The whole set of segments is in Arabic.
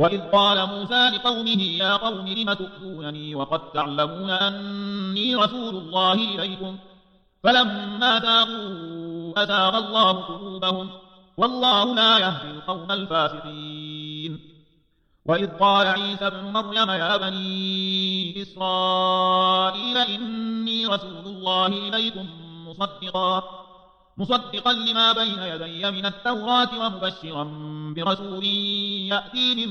وإذ قال موسى لقومه يا قوم لم تؤذونني وقد تعلمون أني رسول الله إليكم فلما تابوا أتاب الله قلوبهم والله لا يهدي القوم الفاسقين. وإذ قال عيسى بن مريم يا بني إسرائيل إني رسول الله إليكم مصدقا مصدقا لما بين يدي من التوراة ومبشرا برسول يأتي من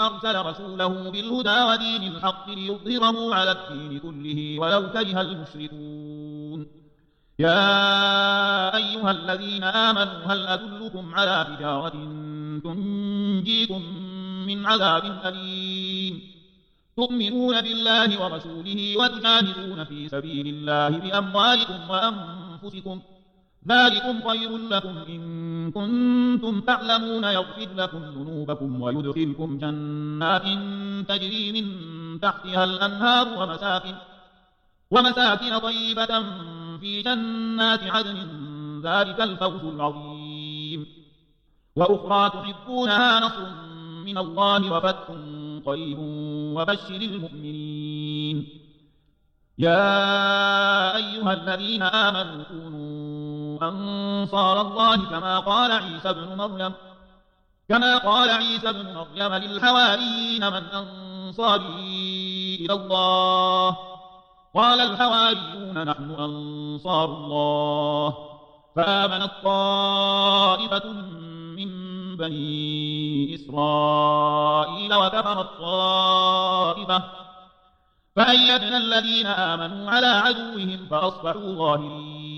أرسل رسوله بالهدى ودين الحق ليظهره على الدين كله ولو كره المشركون. يا أيها الذين آمنوا هل أدلكم على تجارة تنجيكم من عذاب أليم؟ تؤمنون بالله ورسوله وتجاهدون في سبيل الله بأموالكم وأنفسكم ذلكم خير لكم إن كنتم تعلمون يغفر لكم ذنوبكم ويدخلكم جنات تجري من تحتها الأنهار ومساكن ومساكن طيبة في جنات عدن. ذلك الفوز العظيم. وأخرى تحبونها نصر من الله وفتح قريب وبشر المؤمنين. يا أيها الذين آمنوا كونوا أنصار الله كما قال عيسى بن مريم كما قال عيسى بن مريم للحواريين من أنصاري إلى الله. قال الحواريون نحن أنصار الله. فآمنت طائفة من بني إسرائيل وكفرت طائفة فأيدنا الذين آمنوا على عدوهم فأصبحوا ظاهرين.